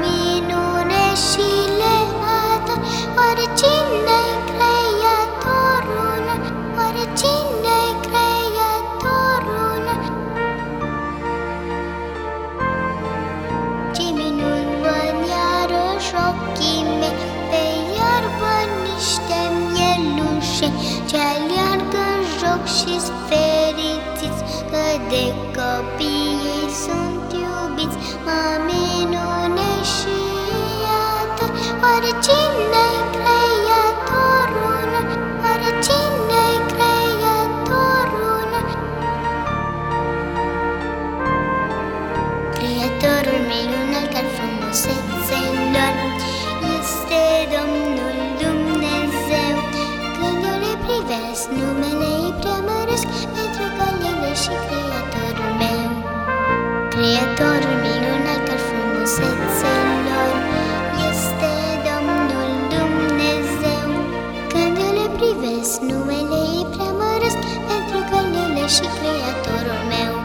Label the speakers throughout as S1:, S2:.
S1: minune și le arată Oare cine-i creatorul? Oare cine-i creatorul? Ce minuni văd iarăși ochii mei Pe iarbă niște mielușe Ce aleargă în joc și fericiți Că de copii ei sunt iubiți Mami nu Creatorul minunat al frumusețelor Este Domnul Dumnezeu Când eu le privesc numele ei preamăresc Pentru că El e și creatorul meu Creatorul minunat al frumusețelor Este Domnul Dumnezeu Când eu le privesc numele ei preamăresc Pentru că El e și creatorul meu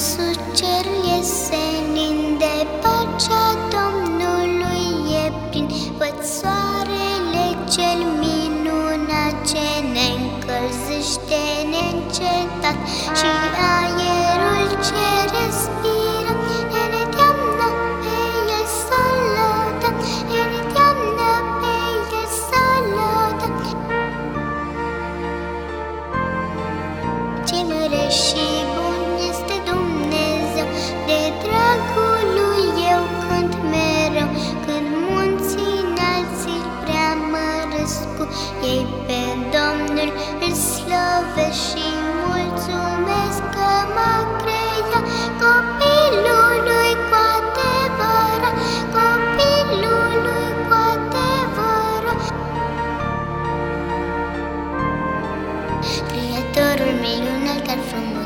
S1: sus cerul iese nin de pacea Domnului e plin Văd soarele cel minunat ce ne încălzește neîncetat Și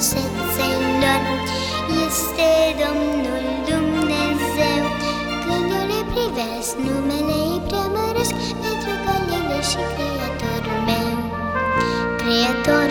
S1: Este Domnul Dumnezeu. Când privesc, numele îi preamăresc Pentru că el e și Creator